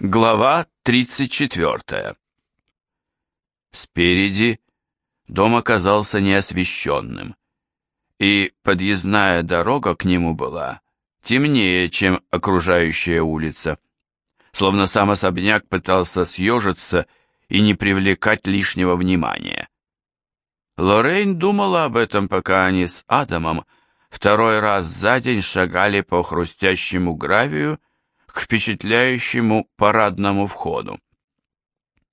Глава 34 Спереди дом оказался неосвещенным, и подъездная дорога к нему была темнее, чем окружающая улица, словно сам особняк пытался съежиться и не привлекать лишнего внимания. Лоррейн думала об этом, пока они с Адамом второй раз за день шагали по хрустящему гравию к впечатляющему парадному входу.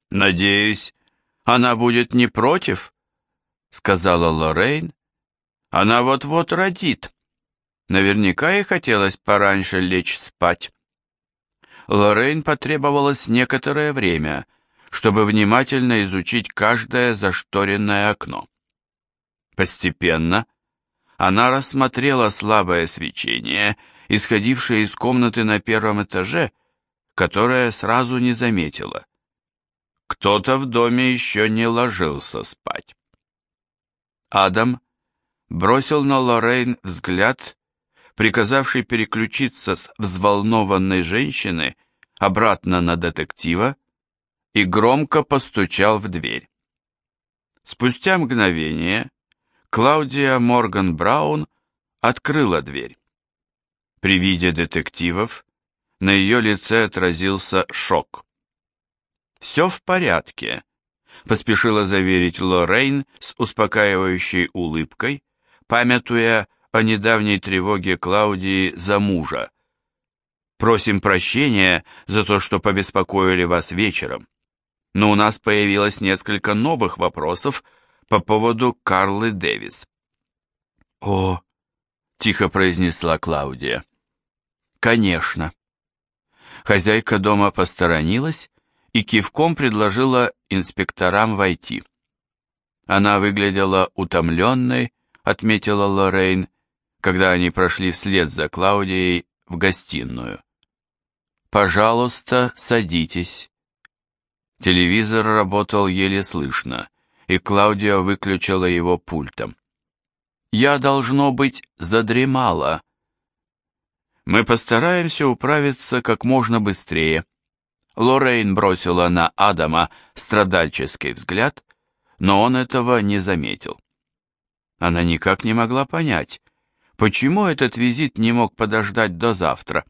«Надеюсь, она будет не против?» — сказала Лоррейн. «Она вот-вот родит. Наверняка ей хотелось пораньше лечь спать». Лоррейн потребовалось некоторое время, чтобы внимательно изучить каждое зашторенное окно. Постепенно она рассмотрела слабое свечение, исходившее из комнаты на первом этаже, которое сразу не заметила. Кто-то в доме еще не ложился спать. Адам бросил на Лоррейн взгляд, приказавший переключиться с взволнованной женщины обратно на детектива, и громко постучал в дверь. Спустя мгновение Клаудия Морган Браун открыла дверь. При виде детективов на ее лице отразился шок. «Все в порядке», — поспешила заверить Лоррейн с успокаивающей улыбкой, памятуя о недавней тревоге Клаудии за мужа. «Просим прощения за то, что побеспокоили вас вечером, но у нас появилось несколько новых вопросов по поводу Карлы Дэвис». «О», — тихо произнесла Клаудия. «Конечно». Хозяйка дома посторонилась и кивком предложила инспекторам войти. Она выглядела утомленной, отметила Лоррейн, когда они прошли вслед за Клаудией в гостиную. «Пожалуйста, садитесь». Телевизор работал еле слышно, и Клаудия выключила его пультом. «Я, должно быть, задремала». «Мы постараемся управиться как можно быстрее», Лоррейн бросила на Адама страдальческий взгляд, но он этого не заметил. Она никак не могла понять, почему этот визит не мог подождать до завтра,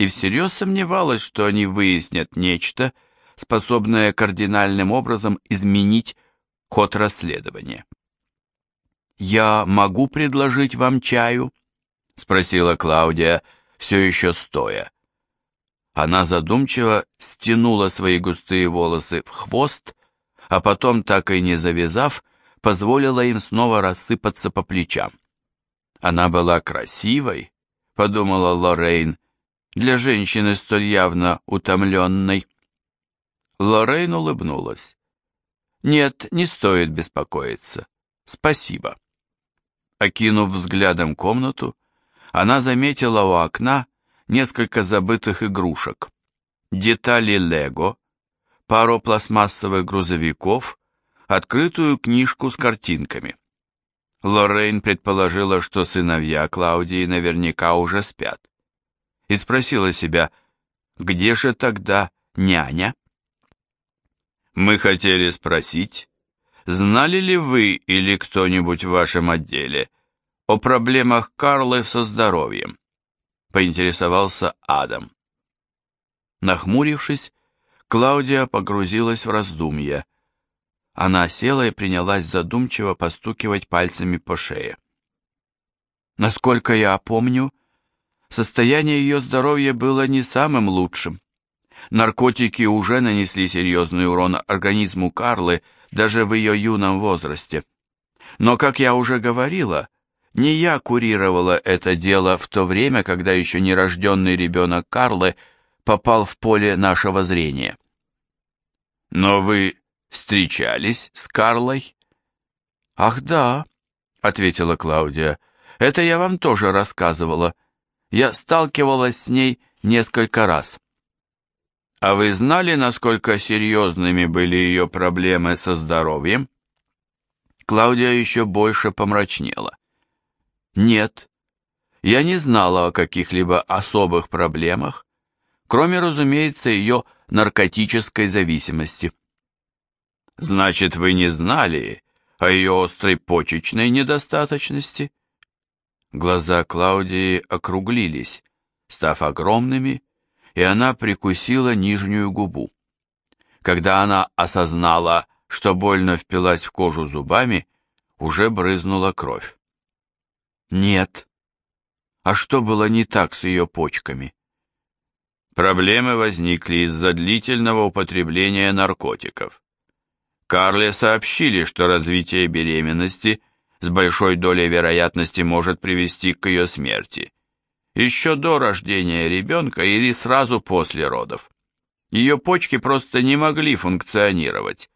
и всерьез сомневалась, что они выяснят нечто, способное кардинальным образом изменить ход расследования. «Я могу предложить вам чаю?» — спросила Клаудия, все еще стоя. Она задумчиво стянула свои густые волосы в хвост, а потом, так и не завязав, позволила им снова рассыпаться по плечам. Она была красивой, подумала Лоррейн, для женщины столь явно утомленной. Лоррейн улыбнулась. «Нет, не стоит беспокоиться. Спасибо». Окинув взглядом комнату, она заметила у окна несколько забытых игрушек, детали лего, пару пластмассовых грузовиков, открытую книжку с картинками. Лоррейн предположила, что сыновья Клаудии наверняка уже спят, и спросила себя, где же тогда няня? Мы хотели спросить, знали ли вы или кто-нибудь в вашем отделе о проблемах Карлы со здоровьем? поинтересовался Адам. Нахмурившись, Клаудия погрузилась в раздумья. Она села и принялась задумчиво постукивать пальцами по шее. Насколько я помню, состояние ее здоровья было не самым лучшим. Наркотики уже нанесли серьезный урон организму Карлы даже в ее юном возрасте. Но, как я уже говорила, не я курировала это дело в то время, когда еще нерожденный ребенок Карлы попал в поле нашего зрения. Но вы встречались с Карлой? Ах да, ответила Клаудия. Это я вам тоже рассказывала. Я сталкивалась с ней несколько раз. А вы знали, насколько серьезными были ее проблемы со здоровьем? Клаудия еще больше помрачнела. Нет, я не знала о каких-либо особых проблемах, кроме, разумеется, ее наркотической зависимости. Значит, вы не знали о ее острой почечной недостаточности? Глаза Клаудии округлились, став огромными, и она прикусила нижнюю губу. Когда она осознала, что больно впилась в кожу зубами, уже брызнула кровь. Нет. А что было не так с ее почками? Проблемы возникли из-за длительного употребления наркотиков. Карле сообщили, что развитие беременности с большой долей вероятности может привести к ее смерти. Еще до рождения ребенка или сразу после родов. Ее почки просто не могли функционировать.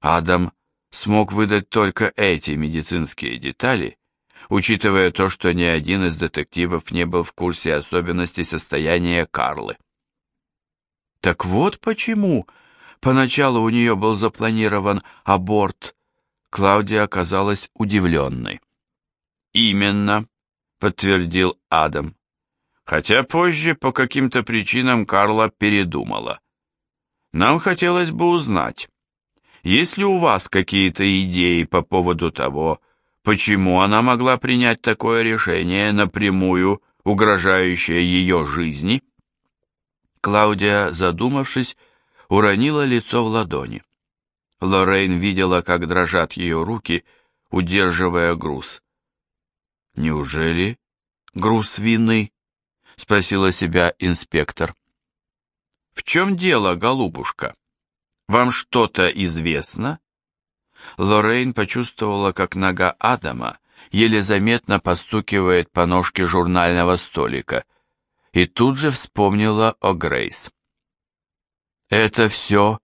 Адам смог выдать только эти медицинские детали, учитывая то, что ни один из детективов не был в курсе особенностей состояния Карлы. Так вот почему поначалу у нее был запланирован аборт. Клаудия оказалась удивленной. «Именно», — подтвердил Адам. Хотя позже по каким-то причинам Карла передумала. «Нам хотелось бы узнать, есть ли у вас какие-то идеи по поводу того, почему она могла принять такое решение напрямую, угрожающее ее жизни?» Клаудия, задумавшись, уронила лицо в ладони. Лоррейн видела, как дрожат ее руки, удерживая груз. «Неужели груз вины?» — спросила себя инспектор. «В чем дело, голубушка? Вам что-то известно?» Лоррейн почувствовала, как нога Адама еле заметно постукивает по ножке журнального столика, и тут же вспомнила о Грейс. «Это все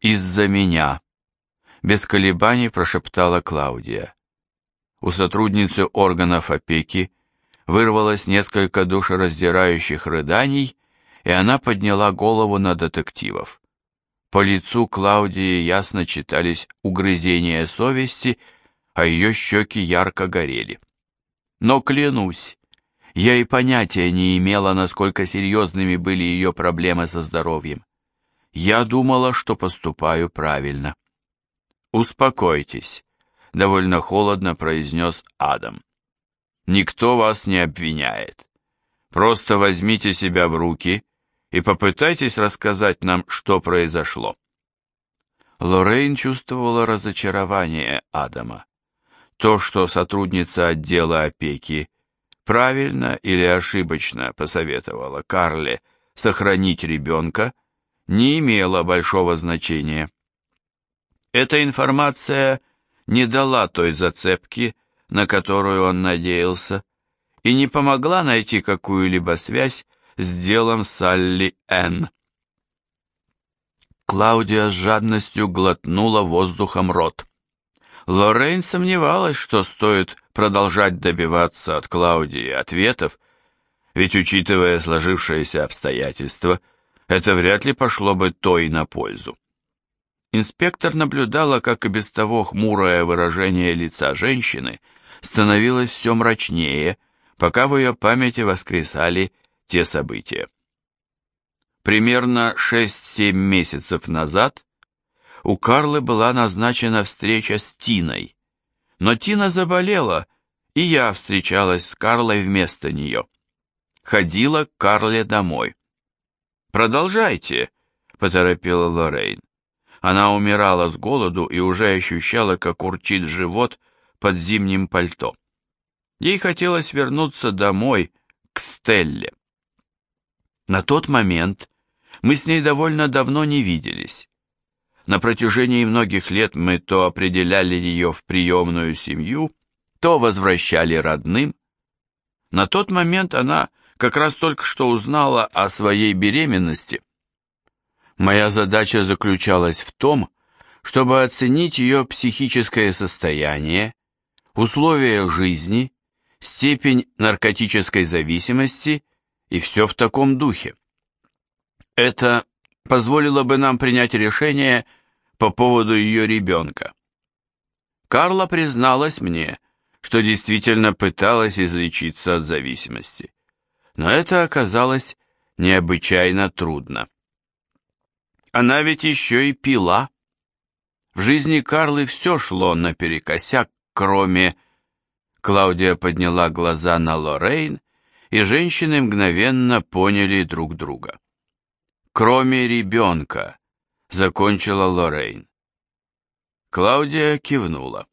из-за меня», — без колебаний прошептала Клаудия. У сотрудницы органов опеки вырвалось несколько душераздирающих рыданий, и она подняла голову на детективов. По лицу Клаудии ясно читались угрызения совести, а ее щеки ярко горели. Но клянусь, я и понятия не имела, насколько серьезными были ее проблемы со здоровьем. Я думала, что поступаю правильно. «Успокойтесь», — довольно холодно произнес Адам. «Никто вас не обвиняет. Просто возьмите себя в руки и попытайтесь рассказать нам, что произошло». Лоррейн чувствовала разочарование Адама. То, что сотрудница отдела опеки правильно или ошибочно посоветовала Карле сохранить ребенка, не имело большого значения. Эта информация не дала той зацепки, на которую он надеялся, и не помогла найти какую-либо связь с делом Салли Н. Клаудия с жадностью глотнула воздухом рот. Лоррейн сомневалась, что стоит продолжать добиваться от Клаудии ответов, ведь, учитывая сложившиеся обстоятельства, это вряд ли пошло бы той на пользу. Инспектор наблюдала, как и без того хмурое выражение лица женщины становилось все мрачнее, пока в ее памяти воскресали те события. Примерно 6-7 месяцев назад у Карлы была назначена встреча с Тиной, но Тина заболела, и я встречалась с Карлой вместо нее. Ходила к Карле домой. «Продолжайте», — поторопила Лоррейн. Она умирала с голоду и уже ощущала, как урчит живот под зимним пальто. Ей хотелось вернуться домой, к Стелле. На тот момент мы с ней довольно давно не виделись. На протяжении многих лет мы то определяли ее в приемную семью, то возвращали родным. На тот момент она как раз только что узнала о своей беременности. Моя задача заключалась в том, чтобы оценить ее психическое состояние, условия жизни, степень наркотической зависимости и все в таком духе. Это позволило бы нам принять решение по поводу ее ребенка. Карла призналась мне, что действительно пыталась излечиться от зависимости но это оказалось необычайно трудно. Она ведь еще и пила. В жизни Карлы все шло наперекосяк, кроме... Клаудия подняла глаза на Лоррейн, и женщины мгновенно поняли друг друга. «Кроме ребенка», — закончила Лоррейн. Клаудия кивнула.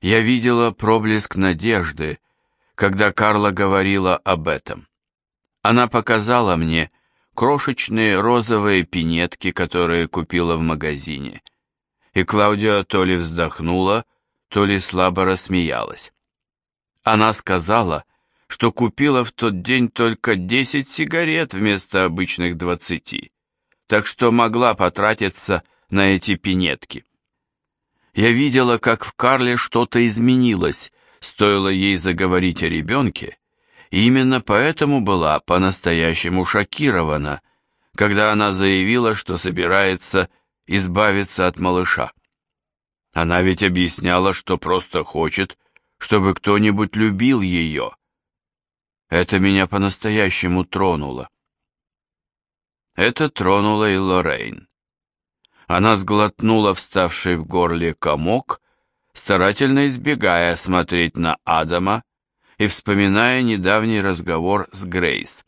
Я видела проблеск надежды, когда Карла говорила об этом. Она показала мне крошечные розовые пинетки, которые купила в магазине. И Клаудия то ли вздохнула, то ли слабо рассмеялась. Она сказала, что купила в тот день только 10 сигарет вместо обычных 20, так что могла потратиться на эти пинетки. Я видела, как в Карле что-то изменилось, стоило ей заговорить о ребенке, и именно поэтому была по-настоящему шокирована, когда она заявила, что собирается избавиться от малыша. Она ведь объясняла, что просто хочет, чтобы кто-нибудь любил ее. Это меня по-настоящему тронуло. Это тронуло и Лоррейн. Она сглотнула вставший в горле комок, старательно избегая смотреть на Адама и вспоминая недавний разговор с Грейс.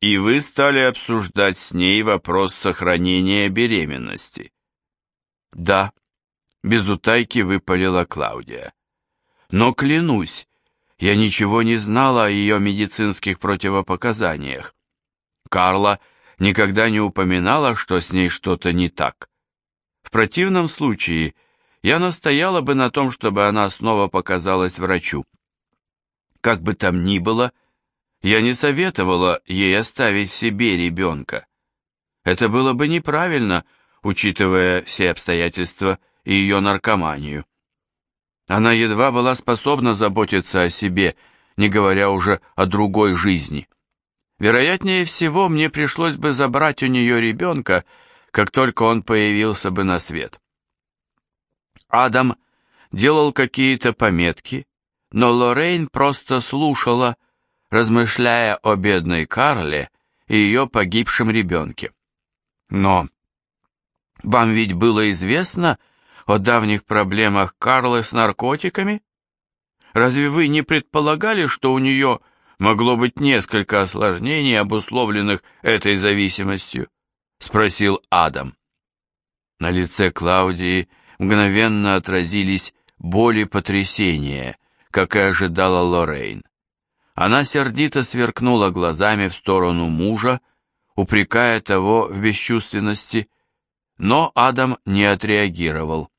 «И вы стали обсуждать с ней вопрос сохранения беременности?» «Да», — без утайки выпалила Клаудия. «Но клянусь, я ничего не знала о ее медицинских противопоказаниях. Карла никогда не упоминала, что с ней что-то не так. В противном случае я настояла бы на том, чтобы она снова показалась врачу. Как бы там ни было, я не советовала ей оставить себе ребенка. Это было бы неправильно, учитывая все обстоятельства и ее наркоманию. Она едва была способна заботиться о себе, не говоря уже о другой жизни. Вероятнее всего, мне пришлось бы забрать у нее ребенка, как только он появился бы на свет. Адам делал какие-то пометки, но Лоррейн просто слушала, размышляя о бедной Карле и ее погибшем ребенке. Но вам ведь было известно о давних проблемах Карлы с наркотиками? Разве вы не предполагали, что у нее могло быть несколько осложнений, обусловленных этой зависимостью?» — спросил Адам. На лице Клаудии мгновенно отразились боли потрясения, как и ожидала Лоррейн. Она сердито сверкнула глазами в сторону мужа, упрекая того в бесчувственности, но Адам не отреагировал.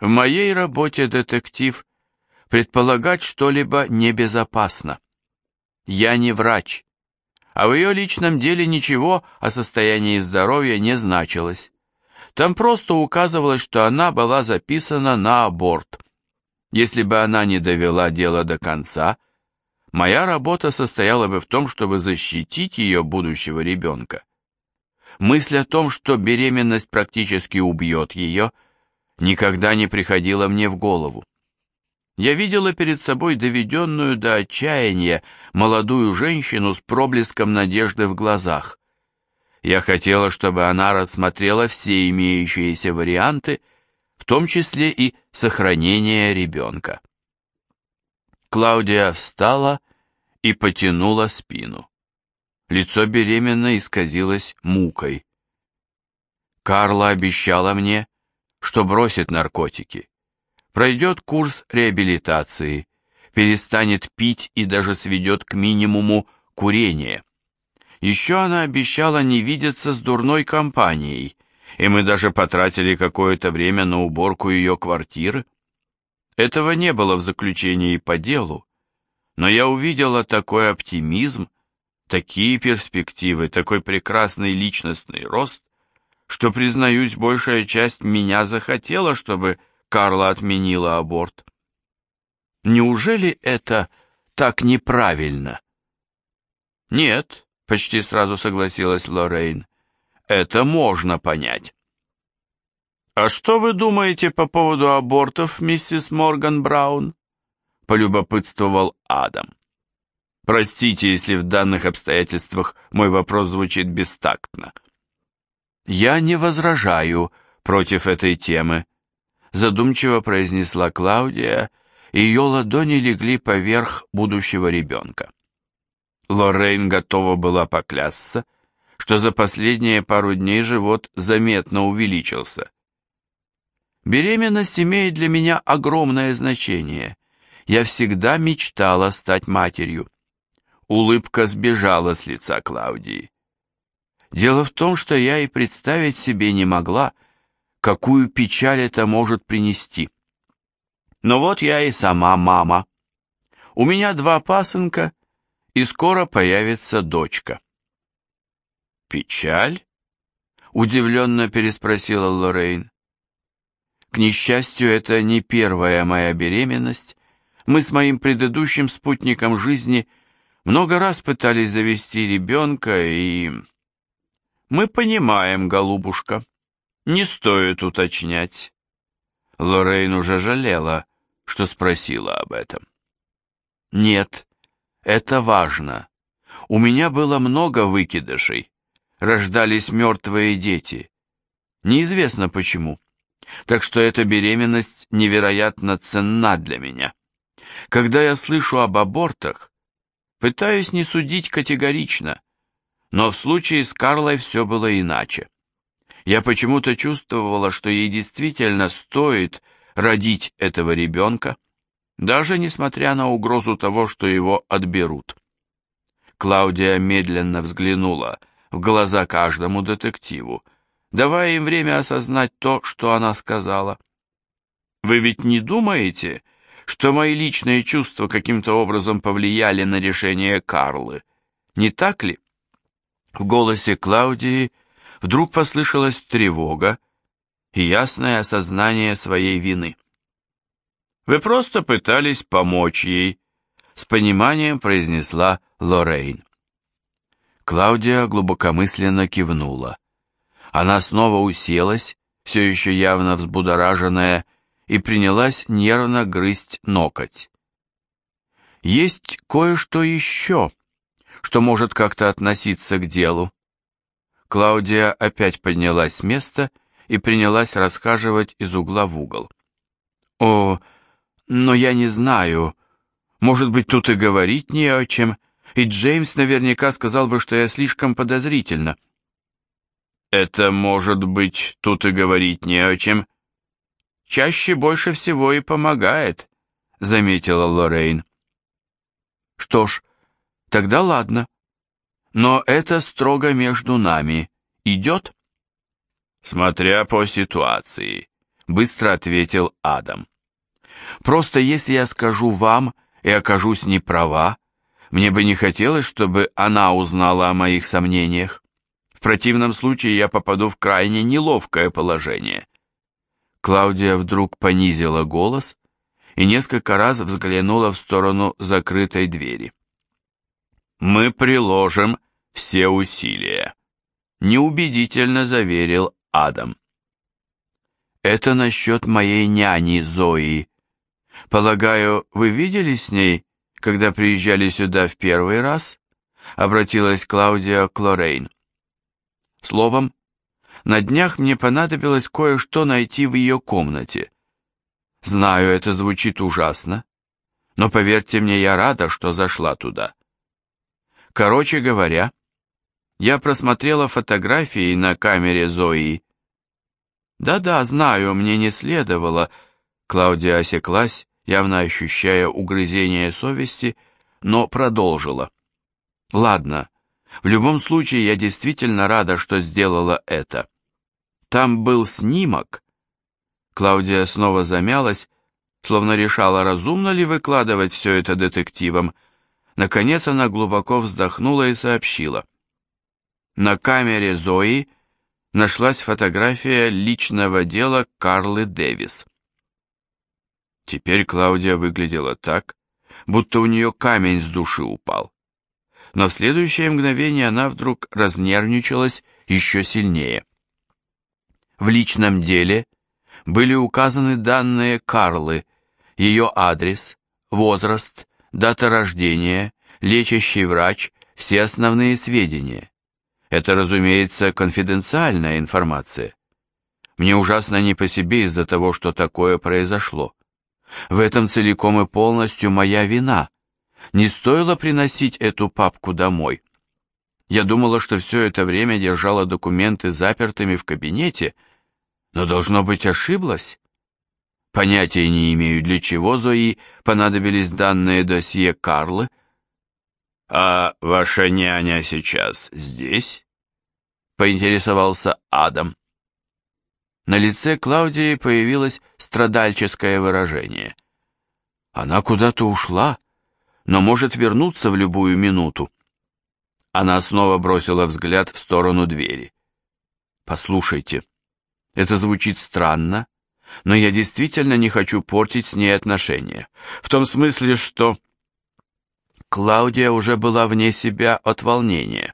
В моей работе, детектив, предполагать что-либо небезопасно. Я не врач, а в ее личном деле ничего о состоянии здоровья не значилось. Там просто указывалось, что она была записана на аборт. Если бы она не довела дело до конца, моя работа состояла бы в том, чтобы защитить ее будущего ребенка. Мысль о том, что беременность практически убьет ее, никогда не приходила мне в голову. Я видела перед собой доведенную до отчаяния молодую женщину с проблеском надежды в глазах. Я хотела, чтобы она рассмотрела все имеющиеся варианты, в том числе и сохранение ребенка. Клаудия встала и потянула спину. Лицо беременной исказилось мукой. Карла обещала мне, что бросит наркотики пройдет курс реабилитации, перестанет пить и даже сведет к минимуму курение. Еще она обещала не видеться с дурной компанией, и мы даже потратили какое-то время на уборку ее квартиры. Этого не было в заключении по делу, но я увидела такой оптимизм, такие перспективы, такой прекрасный личностный рост, что, признаюсь, большая часть меня захотела, чтобы Карла отменила аборт. Неужели это так неправильно? Нет, почти сразу согласилась Лоррейн. Это можно понять. А что вы думаете по поводу абортов, миссис Морган Браун? полюбопытствовал Адам. Простите, если в данных обстоятельствах мой вопрос звучит бестактно. Я не возражаю против этой темы, задумчиво произнесла Клаудия, и ее ладони легли поверх будущего ребенка. Лоррейн готова была поклясться, что за последние пару дней живот заметно увеличился. Беременность имеет для меня огромное значение. Я всегда мечтала стать матерью. Улыбка сбежала с лица Клаудии. Дело в том, что я и представить себе не могла, какую печаль это может принести. Но вот я и сама мама. У меня два пасынка, и скоро появится дочка. «Печаль?» — удивленно переспросила Лоррейн. «К несчастью, это не первая моя беременность. Мы с моим предыдущим спутником жизни много раз пытались завести ребенка, и...» «Мы понимаем, голубушка. Не стоит уточнять». Лоррейн уже жалела, что спросила об этом. «Нет, это важно. У меня было много выкидышей. Рождались мертвые дети. Неизвестно почему. Так что эта беременность невероятно ценна для меня. Когда я слышу об абортах, пытаюсь не судить категорично, но в случае с Карлой все было иначе. Я почему-то чувствовала, что ей действительно стоит родить этого ребенка, даже несмотря на угрозу того, что его отберут. Клаудия медленно взглянула в глаза каждому детективу, давая им время осознать то, что она сказала. «Вы ведь не думаете, что мои личные чувства каким-то образом повлияли на решение Карлы, не так ли?» В голосе Клаудии вдруг послышалась тревога и ясное осознание своей вины. «Вы просто пытались помочь ей», — с пониманием произнесла Лоррейн. Клаудия глубокомысленно кивнула. Она снова уселась, все еще явно взбудораженная, и принялась нервно грызть ноготь. «Есть кое-что еще», что может как-то относиться к делу. Клаудия опять поднялась с места и принялась расхаживать из угла в угол. «О, но я не знаю. Может быть, тут и говорить не о чем, и Джеймс наверняка сказал бы, что я слишком подозрительна». «Это, может быть, тут и говорить не о чем. Чаще больше всего и помогает», — заметила Лоррейн. «Что ж, Тогда ладно. Но это строго между нами. Идет? Смотря по ситуации, быстро ответил Адам. Просто если я скажу вам и окажусь неправа, мне бы не хотелось, чтобы она узнала о моих сомнениях. В противном случае я попаду в крайне неловкое положение. Клаудия вдруг понизила голос и несколько раз взглянула в сторону закрытой двери. «Мы приложим все усилия», — неубедительно заверил Адам. «Это насчет моей няни Зои. Полагаю, вы видели с ней, когда приезжали сюда в первый раз?» — обратилась Клаудия к Лоррейн. Словом, на днях мне понадобилось кое-что найти в ее комнате. Знаю, это звучит ужасно, но поверьте мне, я рада, что зашла туда. Короче говоря, я просмотрела фотографии на камере Зои. Да-да, знаю, мне не следовало. Клаудия осеклась, явно ощущая угрызение совести, но продолжила. Ладно, в любом случае я действительно рада, что сделала это. Там был снимок. Клаудия снова замялась, словно решала, разумно ли выкладывать все это детективам, Наконец она глубоко вздохнула и сообщила. На камере Зои нашлась фотография личного дела Карлы Дэвис. Теперь Клаудия выглядела так, будто у нее камень с души упал. Но в следующее мгновение она вдруг разнервничалась еще сильнее. В личном деле были указаны данные Карлы, ее адрес, возраст, дата рождения, лечащий врач все основные сведения. Это, разумеется, конфиденциальная информация. Мне ужасно не по себе из-за того, что такое произошло. В этом целиком и полностью моя вина. Не стоило приносить эту папку домой. Я думала, что все это время держала документы запертыми в кабинете, но, должно быть, ошиблась. Понятия не имею, для чего Зои понадобились данные досье Карлы. «А ваша няня сейчас здесь?» — поинтересовался Адам. На лице Клаудии появилось страдальческое выражение. Она куда-то ушла, но может вернуться в любую минуту. Она снова бросила взгляд в сторону двери. «Послушайте, это звучит странно, но я действительно не хочу портить с ней отношения. В том смысле, что...» Клаудия уже была вне себя от волнения.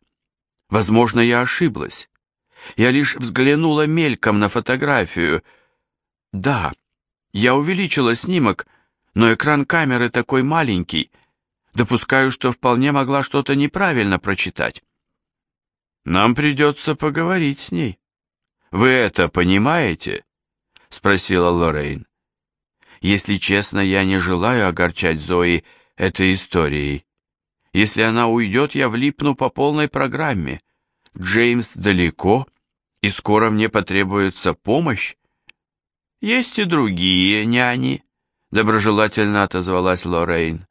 Возможно, я ошиблась. Я лишь взглянула мельком на фотографию. Да, я увеличила снимок, но экран камеры такой маленький. Допускаю, что вполне могла что-то неправильно прочитать. Нам придется поговорить с ней. Вы это понимаете? Спросила Лоррейн. Если честно, я не желаю огорчать Зои этой историей. Если она уйдет, я влипну по полной программе. Джеймс далеко, и скоро мне потребуется помощь. Есть и другие няни, доброжелательно отозвалась Лоррейн.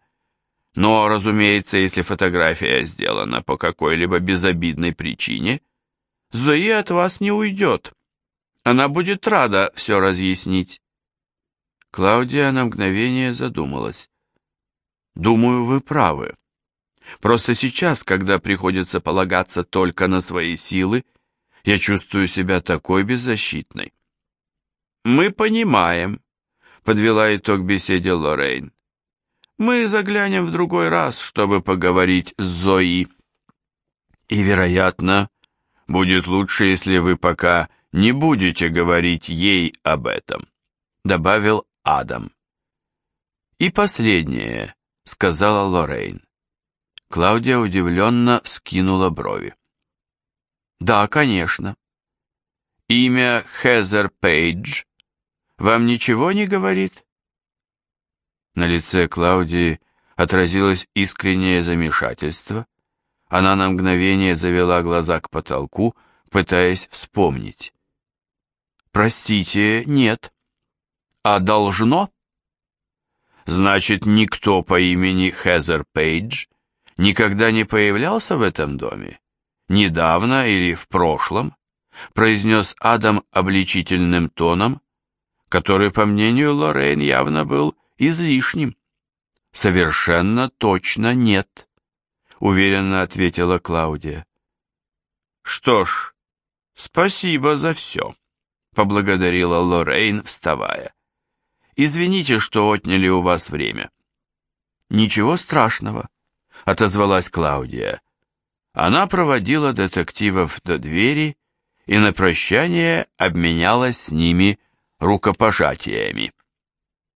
Но, разумеется, если фотография сделана по какой-либо безобидной причине, Зои от вас не уйдет. Она будет рада все разъяснить. Клаудия на мгновение задумалась. «Думаю, вы правы. Просто сейчас, когда приходится полагаться только на свои силы, я чувствую себя такой беззащитной. Мы понимаем, подвела итог беседе Лоррейн. Мы заглянем в другой раз, чтобы поговорить с Зои. И, вероятно, будет лучше, если вы пока не будете говорить ей об этом, добавил Адам. И последнее, сказала Лоррейн. Клаудия удивленно вскинула брови. Да, конечно. Имя Хезер Пейдж вам ничего не говорит? На лице Клаудии отразилось искреннее замешательство. Она на мгновение завела глаза к потолку, пытаясь вспомнить. «Простите, нет». «А должно?» «Значит, никто по имени Хезер Пейдж никогда не появлялся в этом доме?» недавно или в прошлом, произнес Адам обличительным тоном, который, по мнению Лоррейн, явно был излишним. «Совершенно точно нет», — уверенно ответила Клаудия. «Что ж, спасибо за все», — поблагодарила Лоррейн, вставая. «Извините, что отняли у вас время». «Ничего страшного», — отозвалась Клаудия. Она проводила детективов до двери и на прощание обменялась с ними рукопожатиями.